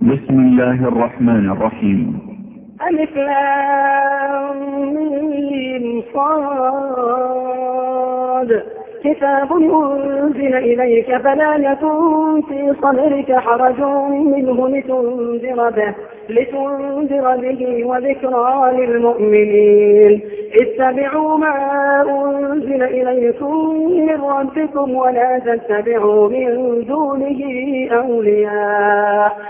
بسم الله الرحمن الرحيم. ألف لام صاد. كتاب أنزل إليك فلا يكن في صدرك حرج منه لتنذر به لتنذر به وذكرى للمؤمنين. اتبعوا ما أنزل إليكم من ربكم ولا تتبعوا من دونه أولياء.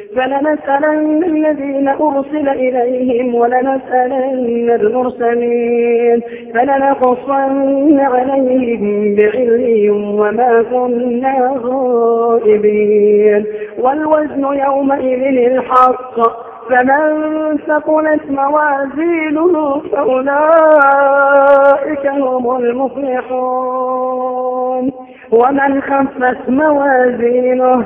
فلنسألن الذين أرسل إليهم ولنسألن المرسلين فلنقصن عليهم بعلم وما كنا غائبين والوزن يومئذ الحق فمن ثقلت موازينه فأولئك هم المفلحون ومن خفت موازينه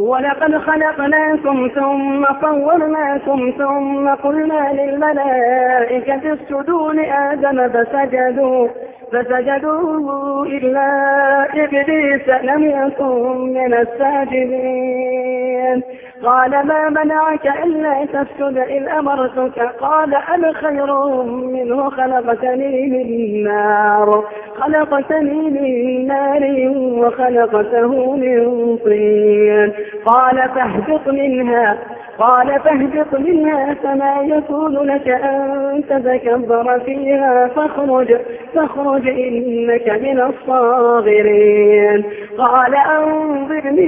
ولقد خلقناكم ثم صورناكم ثم قلنا للملائكة اسجدوا لآدم فسجدوا فسجدوا إلا إبليس لم يكن من الساجدين. قال ما منعك إلا تسجد إذ أمرتك. قال أنا خير منه خلقتني من نار. خلقتني من نار وخلقته من طين. قال فاهبط منها قال فاهبط منها فما يكون لك أن تتكبر فيها فاخرج. فاخرج إنك من الصاغرين. قال أنظرني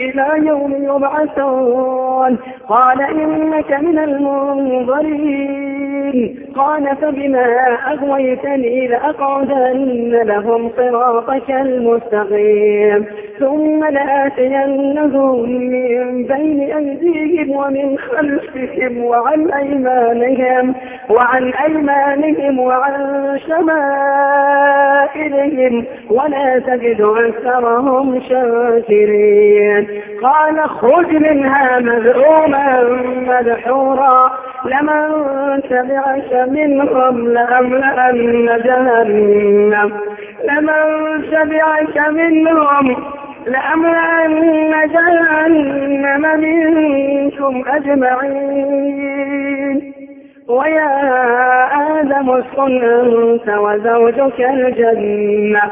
إلى يوم يبعثون. قال إنك من المنظرين. قال فبما أغويتني لأقعدن لهم صراطك المستقيم. ثم لآتينهم من بين أيديهم ومن خلفهم وعن أيمانهم وعن أيمانهم وعن شمائلهم ولا تجد أكثرهم شاكرين. قال اخرج منها مذءوما مدحورا. لمن تبعك منهم لأملأن جهنم. لمن تبعك منهم لأملأن جهنم منكم أجمعين. ويا آدم اسكن أنت وزوجك الجنة.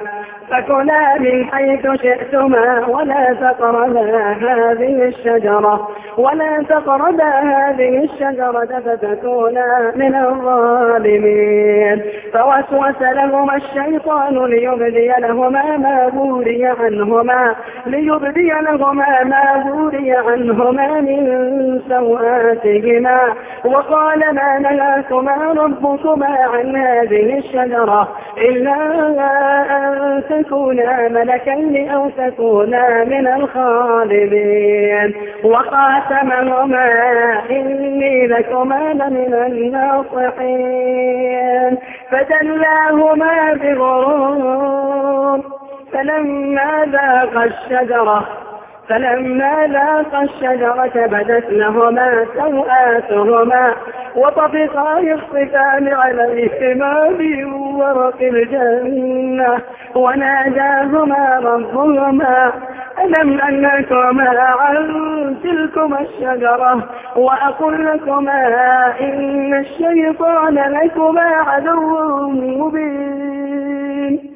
فكلا من حيث شئتما ولا تقربا هذه الشجرة. ولا تقربا هذه الشجرة فتكونا من الظالمين. فوسوس لهما الشيطان ليبدي لهما ما بوري عنهما ليبدي لهما ما بوري عنهما من سوآتهما. وقال ما نهاكما ربكما عن هذه الشجرة؟ إلا أن تكونا ملكين أو تكونا من الخالدين. وقاسمهما إني لكما لمن الناصحين. فدلاهما بغرور فلما ذاق الشجرة فلما ذاقا الشجرة بدت لهما سوآتهما وطفقا يخصفان عليهما من ورق الجنة وناداهما ربهما ألم أنكما عن تلكما الشجرة؟ وأقول لكما إن الشيطان لكما عدو مبين.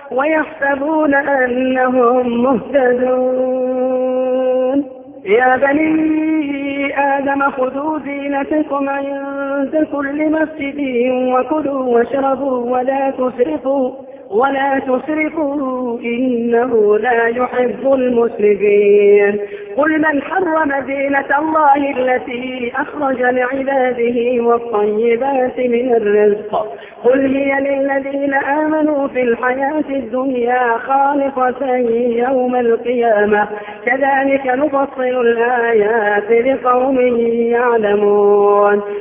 ويحسبون أنهم مهتدون. يا بني آدم خذوا زينتكم عند كل مسجد وكلوا واشربوا ولا تسرفوا. ولا تسرفوا إنه لا يحب المسرفين. قل من حرم زينة الله التي أخرج لعباده والطيبات من الرزق؟ قل هي للذين آمنوا في الحياة الدنيا خالصة يوم القيامة. كذلك نفصل الآيات لقوم يعلمون.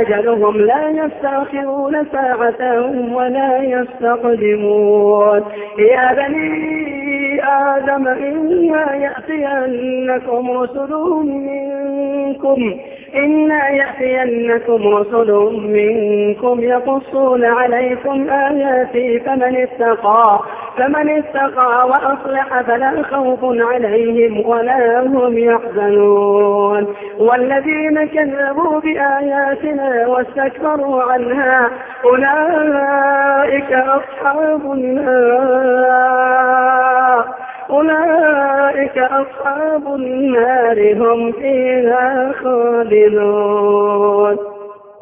أجلهم لا يستأخرون ساعة ولا يستقدمون. يا بني آدم إنا يأتينكم رسل منكم إنا يأتينكم رسل منكم يقصون عليكم آياتي فمن اتقى. فمن اتقى وأصلح فلا خوف عليهم ولا هم يحزنون. والذين كذبوا بآياتنا واستكبروا عنها أولئك أصحاب النار. أولئك أصحاب النار هم فيها خالدون.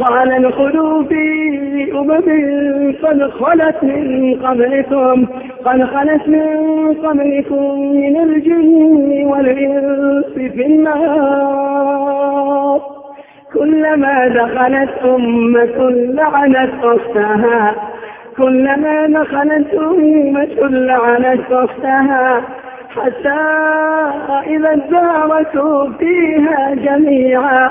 قال ادخلوا في أمم قد خلت من قبلكم قد خلت من قبلكم من الجن والإنس في النار. كلما دخلت أمة لعنت أختها كلما دخلت أمة لعنت أختها حتى إذا اداركوا فيها جميعا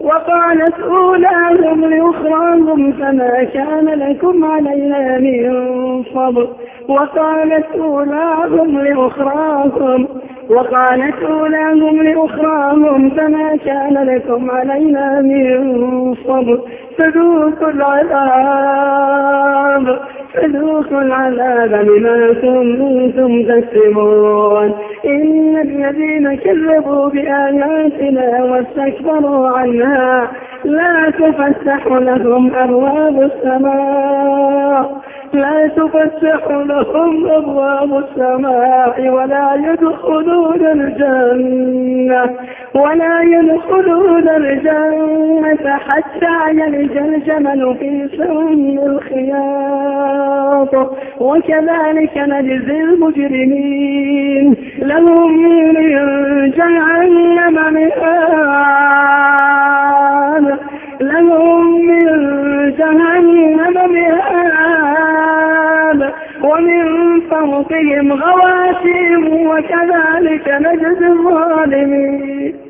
وقالت أولاهم لأخراهم فما كان لكم علينا من فضل. وقالت أولاهم لأخراهم وقالت أولاهم لأخراهم فما كان لكم علينا من فضل. فذوقوا العذاب. فذوقوا العذاب بما كنتم تكسبون إن الذين كذبوا بآياتنا واستكبروا عنها لا تفتح لهم أبواب السماء. لا تفتح لهم أبواب السماء ولا يدخلون الجنة ولا يدخلون الجنة حتى يلج الجمل في سم الخياط. وكذلك نجزي المجرمين. لهم من جهنم مهاد لهم من جهنم مهاد ومن فوقهم غواشيم وكذلك نجزي الظالمين.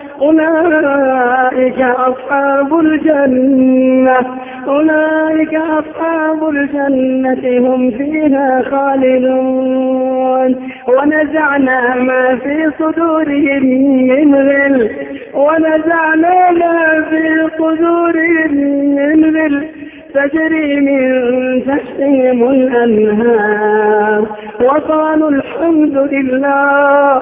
أولئك أصحاب الجنة. أولئك أصحاب الجنة هم فيها خالدون. ونزعنا ما في صدورهم من غل. ونزعنا ما في صدورهم من غل. تجري من تحتهم الأنهار. وقالوا الحمد لله.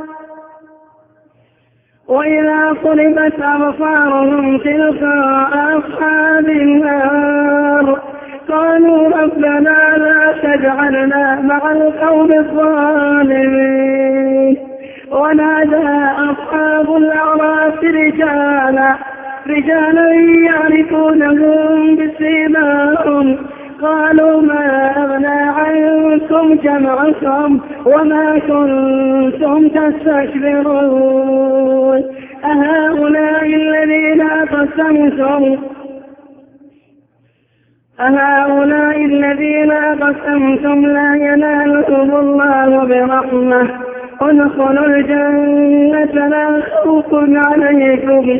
وإذا صرفت أبصارهم تلقاء أصحاب النار. قالوا ربنا لا تجعلنا مع القوم الظالمين. ونادى أصحاب الأعراف رجالا. رجالا يعرفونهم بسيماهم. قالوا ما أغنى عنكم جمعكم وما كنتم تستكبرون أهؤلاء الذين أقسمتم أهؤلاء الذين أقسمتم لا ينالهم الله برحمة. ادخلوا الجنة لا خوف عليكم.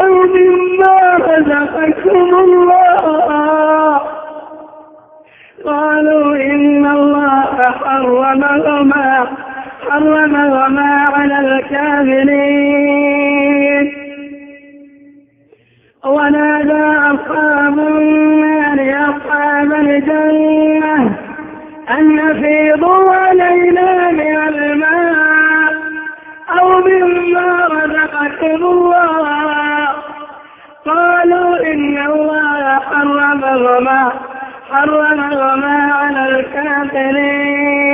أو مما رزقكم الله. قالوا إن الله حرمهما حرمهما على الكافرين. ونادى أصحاب النار أصحاب الجنة أن أفيضوا علينا من الماء أو مما رزقكم الله. قالوا إن الله حرمهما حرمهما على الكافرين.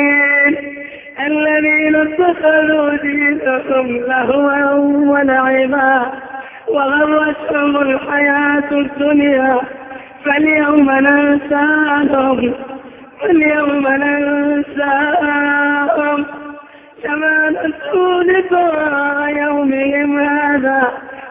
الذين اتخذوا دينهم لهوا ولعبا وغرتهم الحياة الدنيا. فاليوم ننساهم فاليوم ننساهم. كما نسوا لقاء يومهم هذا.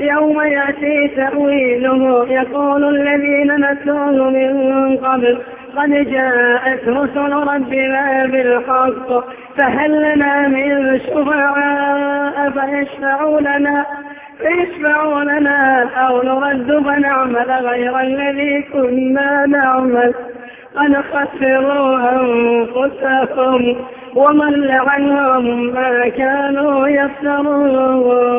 يوم يأتي تأويله يقول الذين نسوه من قبل قد جاءت رسل ربنا بالحق فهل لنا من شفعاء فيشفعوا لنا؟ فيشفعوا لنا أو نرد فنعمل غير الذي كنا نعمل؟ قد خسروا أنفسهم وضل عنهم ما كانوا يفترون.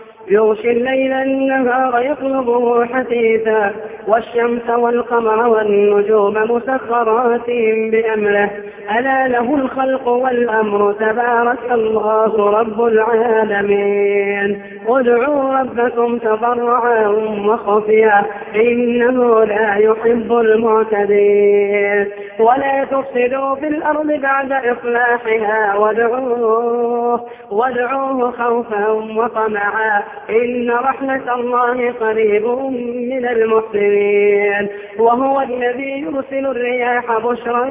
يغشي الليل النهار يطلبه حثيثا والشمس والقمر والنجوم مسخرات بأمره. ألا له الخلق والأمر تبارك الله رب العالمين. ادعوا ربكم تضرعا وخفيا إنه لا يحب المعتدين. ولا تفسدوا في الأرض بعد إصلاحها وادعوه وادعوه خوفا وطمعا. إن رحمة الله قريب من المحسنين وهو الذي يرسل الرياح بشرا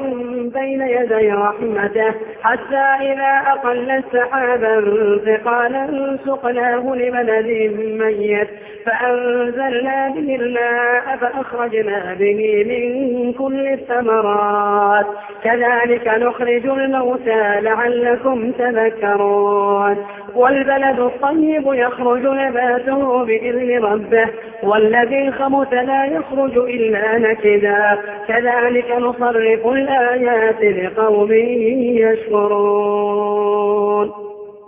بين يدي رحمته حتى إذا أقل سحابا ثقالا سقناه لبلد ميت. فأنزلنا به الماء فأخرجنا به من كل الثمرات. كذلك نخرج الموتى لعلكم تذكرون. والبلد الطيب يخرج نباته بإذن ربه والذي خمت لا يخرج إلا نكدا. كذلك نصرف الآيات لقوم يشكرون.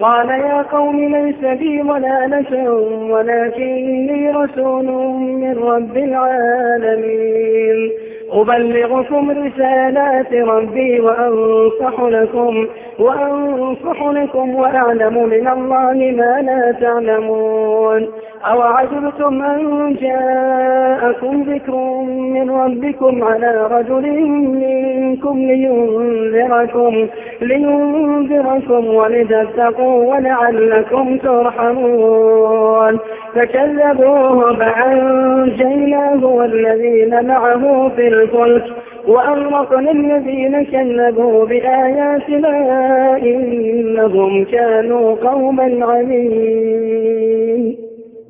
قال يا قوم ليس بي ضلالة ولكني رسول من رب العالمين. أبلغكم رسالات ربي وأنصح لكم وأنصح لكم وأعلم من الله ما لا تعلمون. أو عجبتم أن جاءكم ذكر من ربكم على رجل منكم لينذركم لينذركم ولتتقوا ولعلكم ترحمون. فكذبوه فأنجيناه والذين معه في الفلك وأغرقنا الذين كذبوا بآياتنا إنهم كانوا قوما عمين.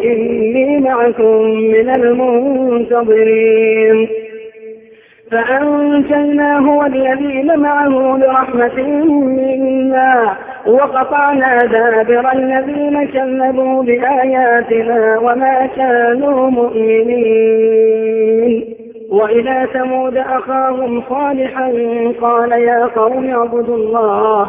إني معكم من المنتظرين. فأنجيناه والذين معه برحمة منا وقطعنا دابر الذين كذبوا بآياتنا وما كانوا مؤمنين. وإلى ثمود أخاهم صالحا قال يا قوم اعبدوا الله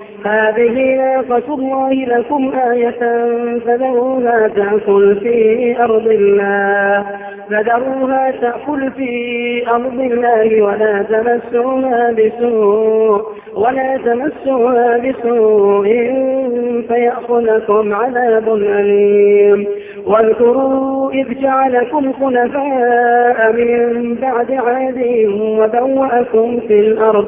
هذه ناقة الله لكم آية فذروها تأكل في أرض الله. فذروها تأكل في أرض الله ولا تمسوها بسوء ولا تمسوها بسوء فيأخذكم عذاب أليم. واذكروا إذ جعلكم خلفاء من بعد عاد وبوأكم في الأرض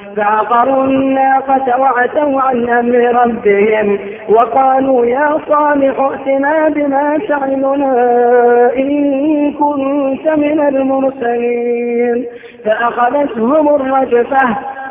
فعقروا الناقة وعتوا عن أمر ربهم وقالوا يا صالح ائتنا بما تعلنا إن كنت من المرسلين فأخذتهم الرجفة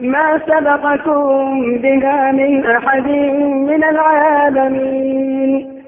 ما سبقكم بها من أحد من العالمين.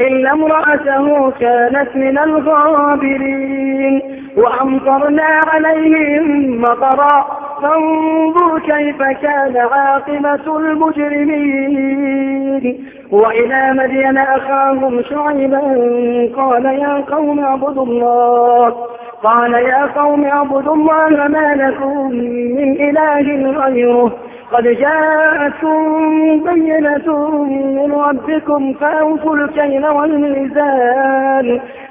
إلا امرأته كانت من الغابرين وأمطرنا عليهم مطرا. فانظر كيف كان عاقبة المجرمين. وإلى مدين أخاهم شعيبا قال يا قوم اعبدوا الله. قال يا قوم اعبدوا الله ما لكم من إله غيره. قد جاءتكم بينة من ربكم فأوفوا الكيل والميزان.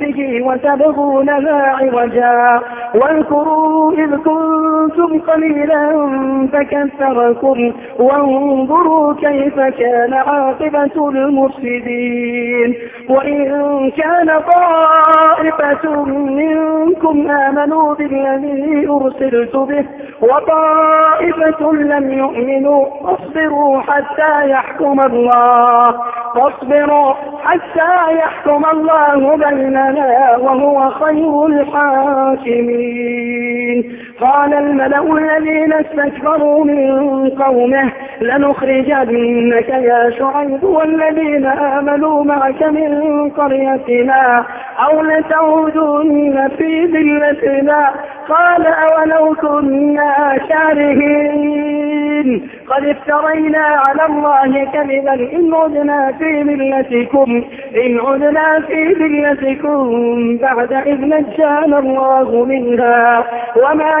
به وتبغونها عوجا. واذكروا إذ كنتم قليلا فكثركم وانظروا كيف كان عاقبة المفسدين. وإن كان طائفة منكم آمنوا بالذي أرسلت به وطائفة لم يؤمنوا فاصبروا حتى يحكم الله. فاصبروا حتى يحكم الله بيننا وهو خير الحاكمين. قال الملأ الذين استكبروا من قومه لنخرجنك يا شعيب والذين آمنوا معك من قريتنا أو لتعودن في ذلتنا. قال أولو كنا كارهين قد افترينا على الله كذبا إن عدنا في ملتكم إن عدنا في ملتكم بعد إذ نجانا الله منها. وما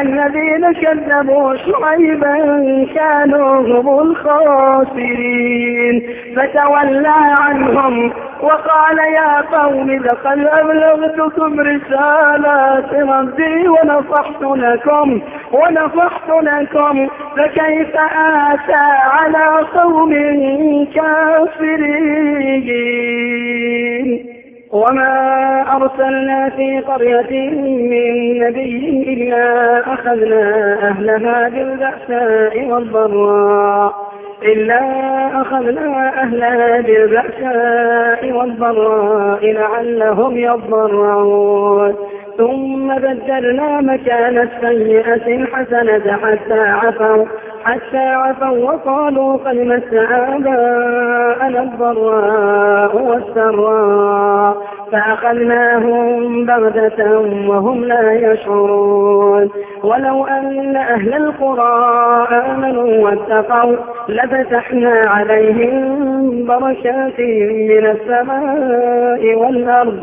الذين كذبوا شعيبا كانوا هم الخاسرين. فتولى عنهم وقال يا قوم لقد أبلغتكم رسالات ربي ونصحت لكم ونصحت لكم فكيف آتى على قوم كافرين؟ وما أرسلنا في قرية من نبي إلا أخذنا أهلها بالبأساء والضراء إلا أخذنا أهلها بالبأساء والضراء لعلهم يضرعون ثم بدلنا مكان السيئة الحسنة حتى عفوا حتى عفوا وقالوا قد مس آباءنا الضراء والسراء فأخذناهم بغدة وهم لا يشعرون. ولو أن أهل القرى آمنوا واتقوا لفتحنا عليهم بركات من السماء والأرض.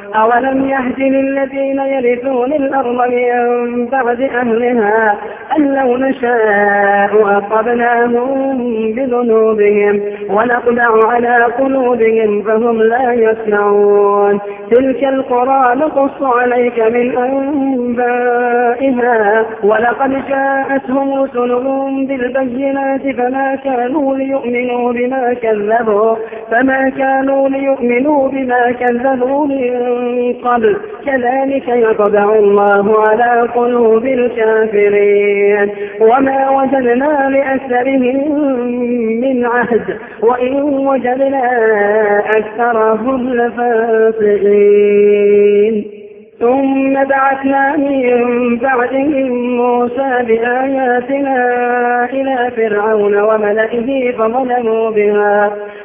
أولم يهد للذين يرثون الأرض من بعد أهلها أن لو نشاء أصبناهم بذنوبهم ونقدع على قلوبهم فهم لا يسمعون. تلك القرى نقص عليك من أنبائها ولقد جاءتهم رسلهم بالبينات فما كانوا ليؤمنوا بما كذبوا فما كانوا ليؤمنوا بما كذبوا من قبل. كذلك يطبع الله على قلوب الكافرين. وما وجدنا لأكثرهم من عهد. وإن وجدنا أكثرهم لفاسقين. ثم بعثنا من بعدهم موسى بآياتنا إلى فرعون وملئه فظلموا بها.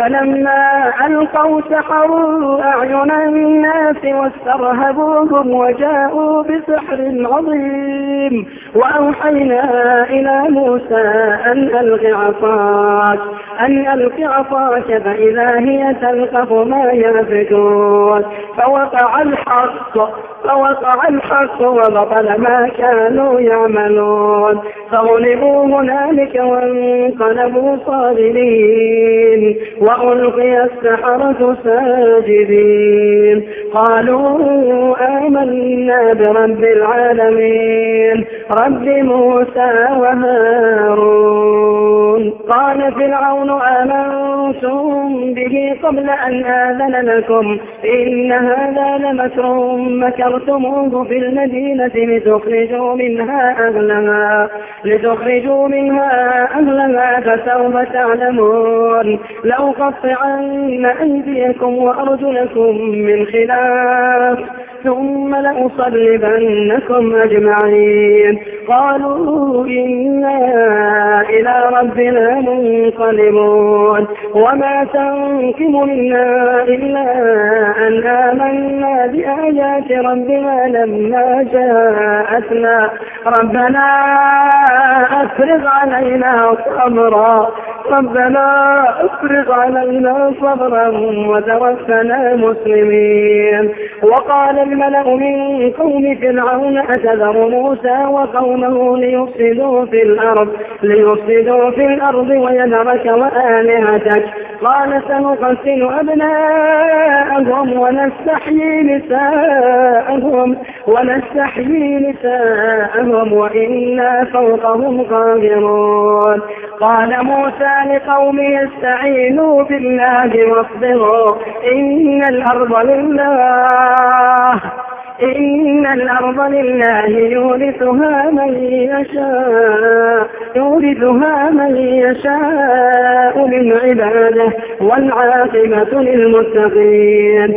فلما ألقوا سحروا أعين الناس واسترهبوهم وجاءوا بسحر عظيم. وأوحينا إلى موسى أن ألق عصاك أن ألق عصاك فإذا هي تلقف ما يأفكون فوقع الحق فوقع الحق وبطل ما كانوا يعملون. فغلبوا هنالك وانقلبوا صابرين وألقي السحرة ساجدين. قالوا آمنا برب العالمين. رب موسى وهارون. قال فرعون آمنتم به قبل أن آذن لكم إن هذا لمكر مكرتموه في المدينة لتخرجوا منها أهلها لتخرجوا منها أهلها فسوف تعلمون. لو قطعن أيديكم وأرجلكم من خلاف. ثم لأصلبنكم أجمعين. قالوا إنا إلى ربنا منقلبون. وما تنكم منا إلا أن آمنا بآيات ربنا لما جاءتنا. ربنا أفرغ علينا صبرا. ربنا أفرغ علينا صبرا وتوفنا مسلمين. وقال الملأ من قوم فرعون أتذر موسى وقومه ليفسدوا في الأرض ليفسدوا في الأرض ويذرك وآلهتك. قال سنقتل أبناءهم ونستحيي نساءهم ونستحيي نساءهم وإنا فوقهم قاهرون. قال موسى لقومه استعينوا بالله واصبروا إن الأرض لله. إن الأرض لله يورثها من يشاء يورثها من يشاء من عباده والعاقبة للمتقين.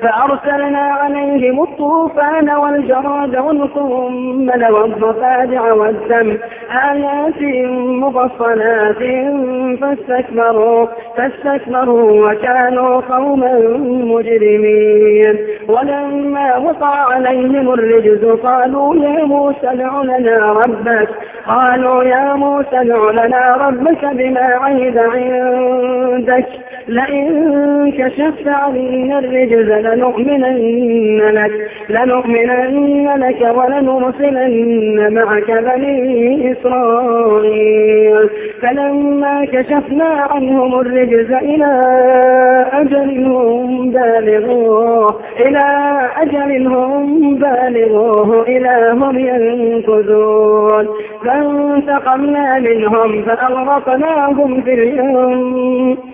فأرسلنا عليهم الطوفان والجراد والقمل والضفادع والدم آيات مفصلات فاستكبروا فاستكبروا وكانوا قوما مجرمين. ولما وقع عليهم الرجز قالوا يا موسى ادع لنا ربك قالوا يا موسى ادع لنا ربك بما عهد عندك. لئن كشفت عنا الرجز لنؤمنن لك لنؤمنن لك ولنرسلن معك بني إسرائيل. فلما كشفنا عنهم الرجز إلى أجل هم بالغوه إلى أجل هم بالغوه إلى هم ينكثون. فانتقمنا منهم فأغرقناهم في اليم.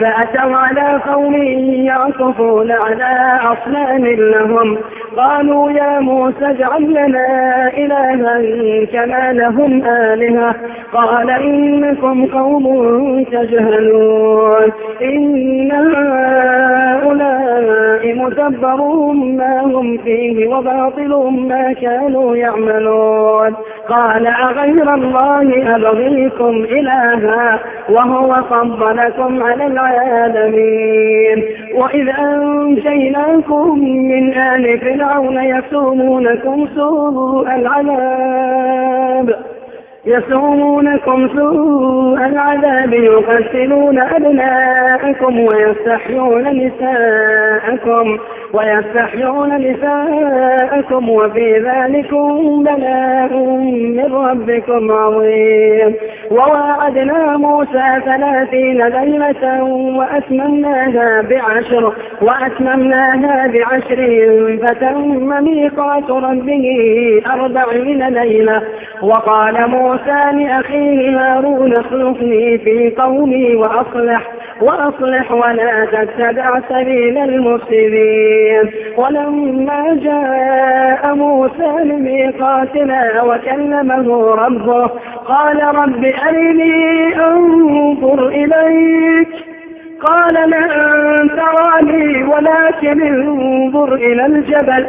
فأتوا على قوم يعكفون على أصنام لهم. قالوا يا موسى اجعل لنا إلها كما لهم آلهة. قال إنكم قوم تجهلون. إن هؤلاء متبر ما هم فيه وباطل ما كانوا يعملون. قال أغير الله أبغيكم إلها وهو فضلكم على العالمين. وإذ أنجيناكم من آل فرعون يسومونكم سوء العذاب. يسومونكم سوء العذاب يقتلون أبناءكم أبناءكم ويستحيون نساءكم ويستحيون نساءكم وفي ذلكم بلاء من ربكم عظيم. وواعدنا موسى ثلاثين ليلة وأتممناها بعشر وأتممناها بعشر فتم ميقات ربه أربعين ليلة. وقال موسى لأخيه هارون اخلفني في قومي وأصلح وأصلح ولا تتبع سبيل المفسدين. ولما جاء موسى لميقاتنا وكلمه ربه قال رب أرني أنظر إليك. قال لن تراني ولكن انظر إلى الجبل.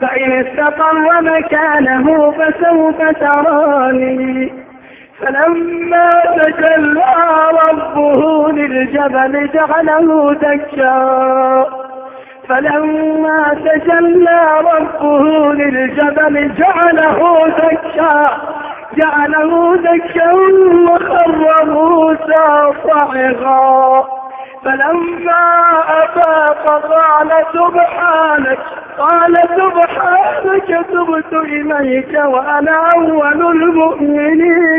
فإن استقر مكانه فسوف تراني. فلما تجلى ربه للجبل جعله دكا. فلما تجلى ربه للجبل جعله دكا. جعله دكا وخر موسى صعقا فلما أفاق قال سبحانك قال سبحانك تبت إليك وأنا أول المؤمنين.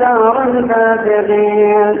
دار الفاسقين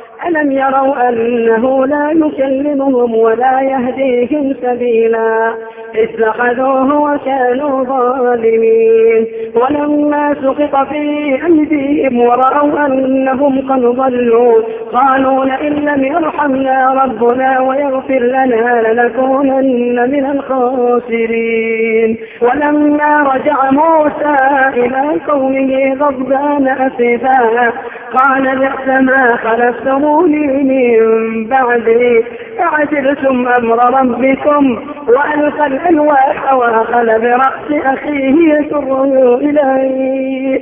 ألم يروا أنه لا يكلمهم ولا يهديهم سبيلا اتخذوه وكانوا ظالمين. ولما سقط في أيديهم ورأوا أنهم قد ضلوا قالوا لئن لم يرحمنا ربنا ويغفر لنا لنكونن من الخاسرين. ولما رجع موسى إلى قومه غضبان أسفا قال بئس ما خلفتموني من بعدي أعجلتم أمر ربكم وألقى الألواح وأخذ برأس أخيه يسره إليه.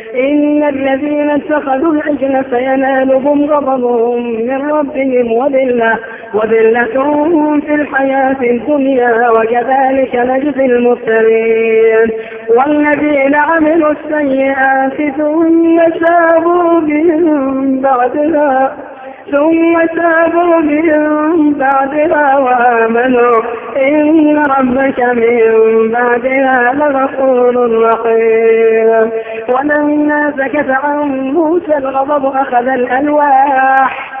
إن الذين اتخذوا العجل سينالهم غضب من ربهم وذلة وذلة في الحياة الدنيا وكذلك نجزي المفترين والذين عملوا السيئات ثم تابوا من بعدها ثم تابوا من بعدها وآمنوا. إن ربك من بعدها لغفور رحيم. ولما سكت عن موسى الغضب أخذ الألواح.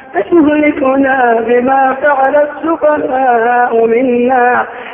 أتهلكنا بما فعل السفهاء منا.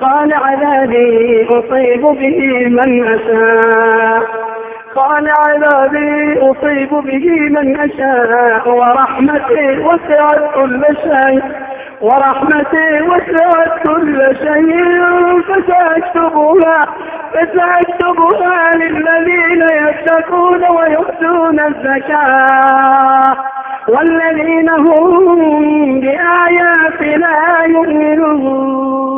قال عذابي أصيب به من أشاء. قال عذابي أصيب به من أشاء. ورحمتي وسعت كل شيء. ورحمتي وسعت كل شيء. فسأكتبها فسأكتبها للذين يتقون ويؤتون الزكاة. والذين هم بآياتنا يؤمنون.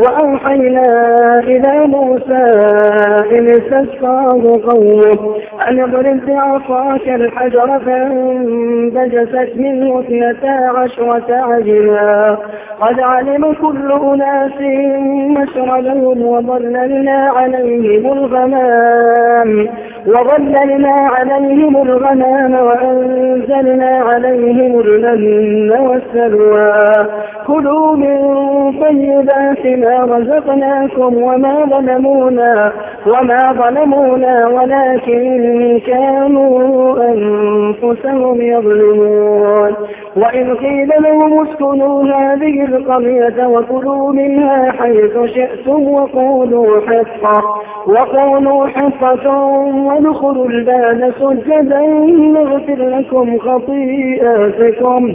وأوحينا إلى موسى إن استسقاه قومه أن اضرب بعصاك الحجر فانبجست منه اثنتا عشرة عجلا. قد علم كل أناس مشربهم وظللنا عليهم الغمام وظللنا عليهم الغمام وأنزلنا عليهم المن والسلوى. كلوا من طيبات ما رزقناكم وما ظلمونا وما ظلمونا ولكن كانوا أنفسهم يظلمون وإن قيل لهم اسكنوا هذه القرية وكلوا منها حيث شئتم وقولوا حصة وقولوا حصة وادخلوا الباب سجدا نغفر لكم خطيئاتكم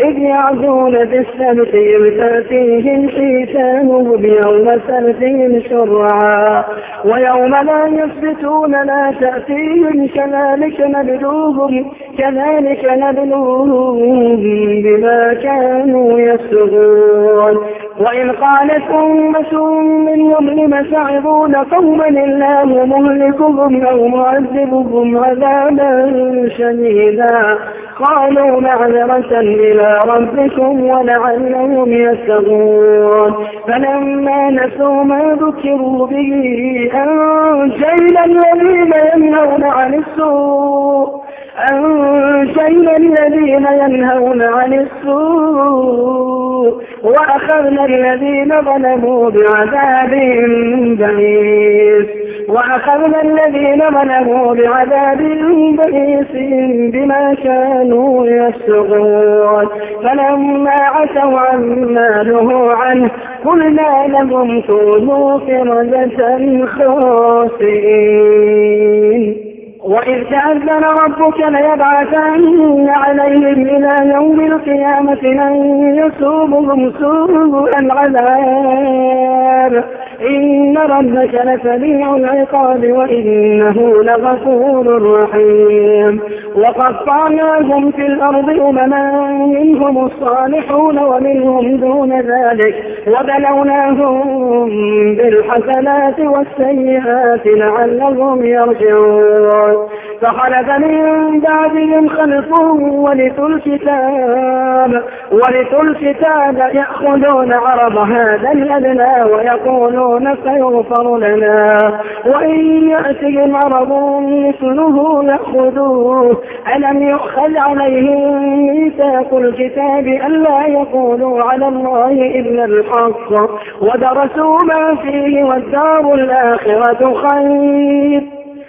إذ يعدون بالسبت تأتيهم حيتانهم يوم سبتهم شرعا ويوم لا يثبتون لا تأتيهم كذلك نبلوهم كذلك نبلوهم بما كانوا يسرون وإن قالت أمة منهم لم تعظون قوما الله مهلكهم أو معذبهم عذابا شديدا قالوا معذرة إلى ربكم ولعلهم يتقون. فلما نسوا ما ذكروا به أنجينا الذين ينهون عن السوء. أنجينا الذين ينهون عن السوء وأخذنا الذين ظلموا بعذاب بئيس. وأخذنا الذين ظلموا بعذاب بئيس بما كانوا يفسقون فلما عتوا عما نهوا عنه قلنا لهم كونوا قردة خاسئين. وإذ تأذن ربك ليبعثن عليهم إلى يوم القيامة من يسومهم سوء العذاب إن ربك لسميع العقاب وإنه لغفور رحيم. وقطعناهم في الأرض أمما منهم الصالحون ومنهم دون ذلك. وبلوناهم بالحسنات والسيئات لعلهم يرجعون. فخلف من بعدهم خلف ورثوا الكتاب. ورثوا الكتاب يأخذون عرض هذا الأدنى ويقولون سيغفر لنا. وإن يأتهم عرض مثله يأخذوه ألم يؤخذ عليهم ميثاق الكتاب ألا يقولوا على الله إلا الحق؟ ودرسوا ما فيه والدار الآخرة خير.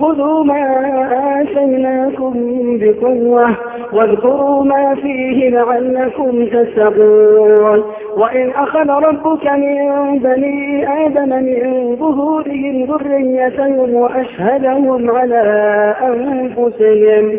خذوا ما آتيناكم بقوة واذكروا ما فيه لعلكم تتقون. وإن أخذ ربك من بني آدم من ظهورهم ذريتهم وأشهدهم على أنفسهم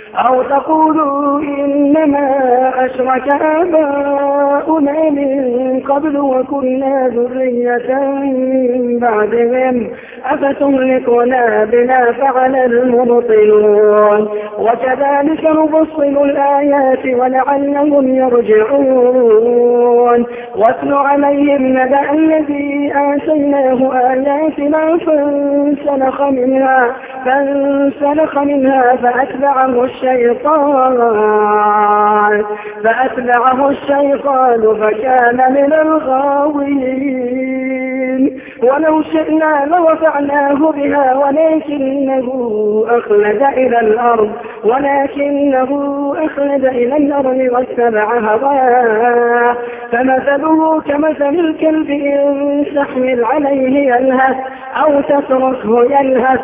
أو تقولوا إنما أشرك آباؤنا من قبل وكنا ذرية من بعدهم. أفتهلكنا بما فعل المبطلون. وكذلك نفصل الآيات ولعلهم يرجعون. واتل عليهم نبأ الذي آتيناه آياتنا فانسلخ منها. فانسلخ منها فأتبعه الشيطان. فأتبعه الشيطان فكان من الغاوين. ولو شئنا لرفعناه بها ولكنه أخلد إلى الأرض ولكنه أخلد إلى الأرض واتبع هواه. فمثله كمثل الكلب إن تحمل عليه يلهث أو تتركه يلهث.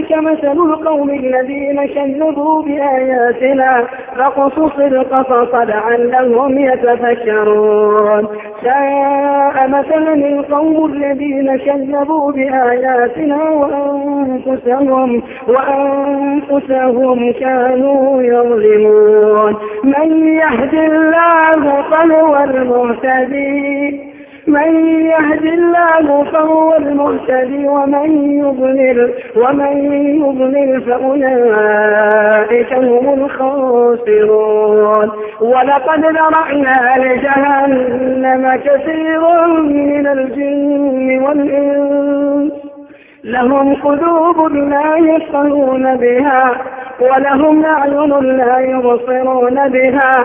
مثل القوم الذين كذبوا بآياتنا فقصص القصص لعلهم يتفكرون. ساء مثلا القوم الذين كذبوا بآياتنا وأنفسهم وأنفسهم كانوا يظلمون. من يهد الله فهو المهتدي. من يهد الله فهو المهتدي ومن يضلل ومن يضلل فأولئك هم الخاسرون. ولقد ذرأنا لجهنم كثيرا من الجن والإنس. لهم قلوب لا يفقهون بها ولهم أعين لا يبصرون بها.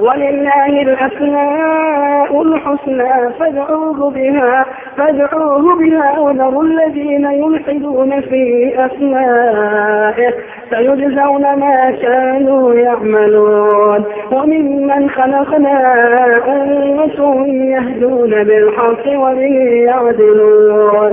ولله الأسماء الحسنى فادعوه بها فادعوه بها وذروا الذين يلحدون في أسمائه سيجزون ما كانوا يعملون. وممن خلقنا أمة يهدون بالحق وبه يعدلون.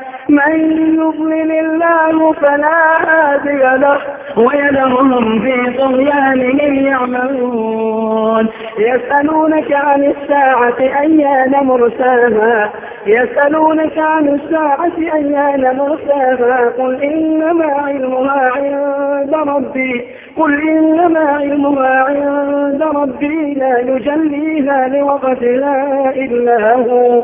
من يضلل الله فلا هادي له ويدرهم في طغيانهم يعملون يسألونك عن الساعة أيان مرساها؟ يسألونك عن الساعة أيان مرساها؟ قل إنما علمها عند ربي قل إنما علمها عند ربي لا يجليها لوقتها إلا هو.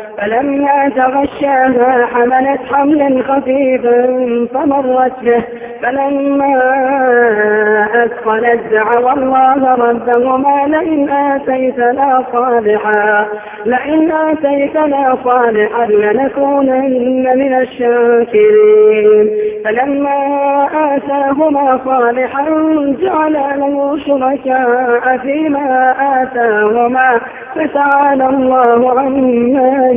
فلما تغشاها حملت حملا خفيفا فمرت به. فلما أثقلت دعوا الله ربهما لئن آتيتنا صالحا لئن آتيتنا صالحا لنكونن من الشاكرين. فلما آتاهما صالحا جعل له شركاء فيما آتاهما فتعالى الله عما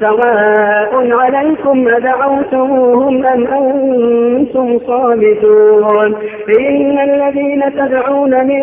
سواء عليكم أدعوتموهم أم أنتم صامتون إن الذين تدعون من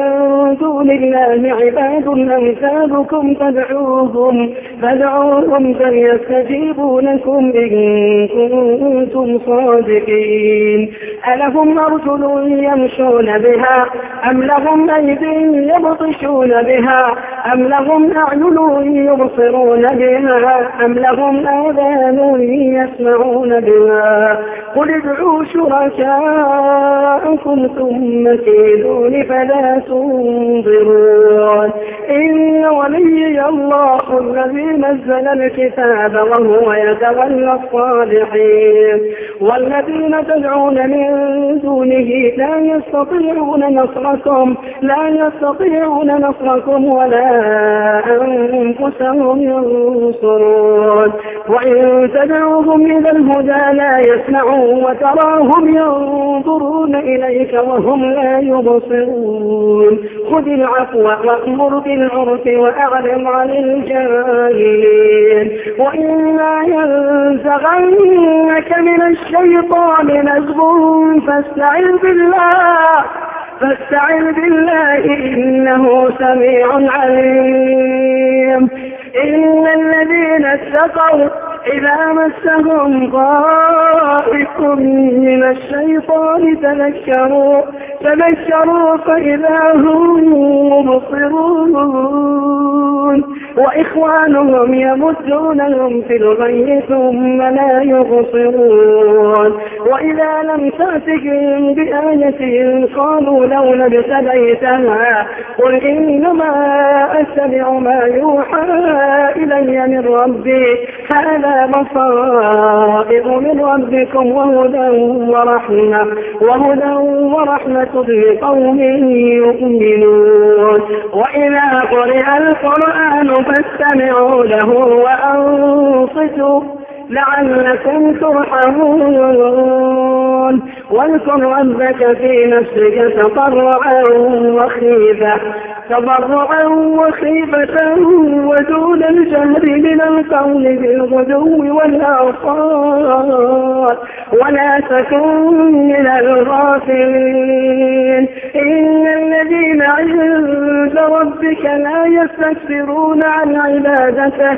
دون الله عباد أمثالكم فادعوهم فادعوهم فليستجيبوا لكم إن كنتم صادقين. ألهم أرجل يمشون بها أم لهم أيدي يبطشون بها أم لهم أعين يبصرون بها أم لهم آذان يسمعون بها. قل ادعوا شركاءكم ثم كيدون فلا تنظرون. إن ولي الله الذي نزل الكتاب وهو يتولى الصالحين. والذين تدعون من دونه لا يستطيعون نصركم لا يستطيعون نصركم ولا أنفسهم ينصرون. وإن تدعوهم إلى الهدى لا يسمعون وتراهم ينظرون إليك وهم لا يبصرون. خذ العفو وأمر بالعرف وأعلم عن الجاهلين. وإما ينزغنك من الشيطان نزغ فاستعذ بالله فاستعذ بالله إنه سميع عليم. إن الذين اتقوا إذا مسهم طائف من الشيطان تذكروا تذكروا فإذا هم مبصرون. وإخوانهم يمدونهم في الغي ثم لا يغصرون وإذا لم تأتهم بآية قالوا لو ابتديتها. قل إنما أتبع ما يوحى إلي من ربي. هذا بصائر من ربكم وهدى ورحمة. وهدى ورحمة لقوم يؤمنون. وإذا قرئ القرآن فاستمعوا له وأنصتوا. لعلكم ترحمون. واذكر ربك في نفسك تضرعا وخيفة تضرعا وخيفة ودون الجهر من القول بالغدو والآصال ولا تكن من الغافلين. إن الذين عند ربك لا يستكبرون عن عبادته.